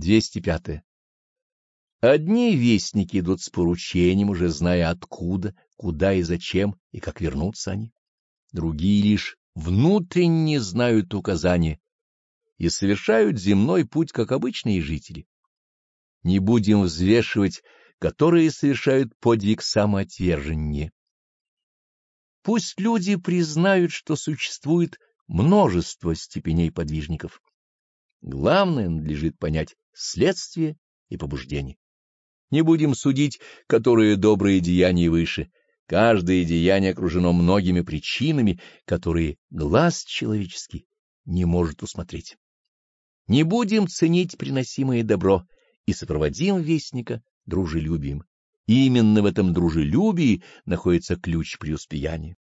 205. Одни вестники идут с поручением, уже зная откуда, куда и зачем, и как вернутся они. Другие лишь внутренне знают указания и совершают земной путь, как обычные жители. Не будем взвешивать, которые совершают подвиг самоотвержения. Пусть люди признают, что существует множество степеней подвижников. Главное надлежит понять следствие и побуждение. Не будем судить, которые добрые деяния выше. Каждое деяние окружено многими причинами, которые глаз человеческий не может усмотреть. Не будем ценить приносимое добро и сопроводим вестника дружелюбием. Именно в этом дружелюбии находится ключ преуспеяния.